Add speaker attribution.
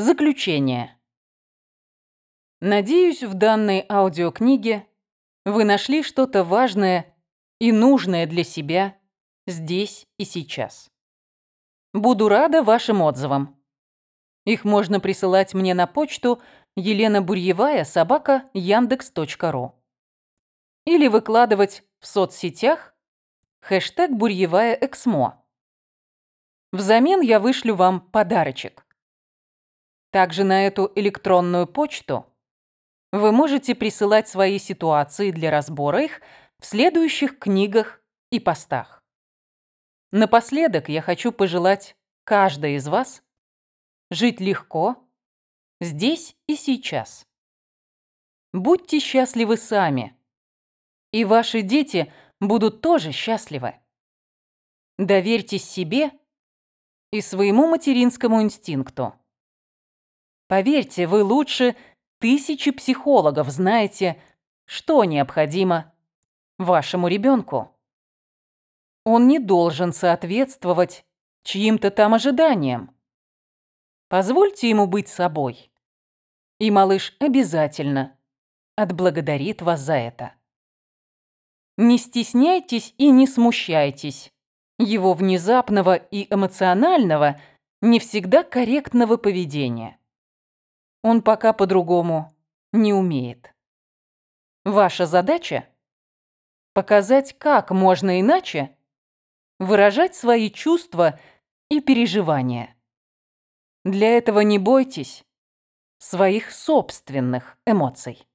Speaker 1: Заключение. Надеюсь, в данной аудиокниге вы нашли что-то важное и нужное для себя здесь и сейчас. Буду рада вашим отзывам. Их можно присылать мне на почту Елена Бурьевая, собака, яндекс.ру. Или выкладывать в соцсетях хэштег Бурьевая Эксмо. Взамен я вышлю вам подарочек. Также на эту электронную почту вы можете присылать свои ситуации для разбора их в следующих книгах и постах. Напоследок я хочу пожелать каждой из вас жить легко, здесь и сейчас. Будьте счастливы сами, и ваши дети будут тоже счастливы. Доверьтесь себе и своему материнскому инстинкту. Поверьте, вы лучше тысячи психологов знаете, что необходимо вашему ребенку. Он не должен соответствовать чьим-то там ожиданиям. Позвольте ему быть собой. И малыш обязательно отблагодарит вас за это. Не стесняйтесь и не смущайтесь его внезапного и эмоционального, не всегда корректного поведения. Он пока по-другому не умеет. Ваша задача – показать, как можно иначе выражать свои чувства и переживания. Для этого не бойтесь своих собственных эмоций.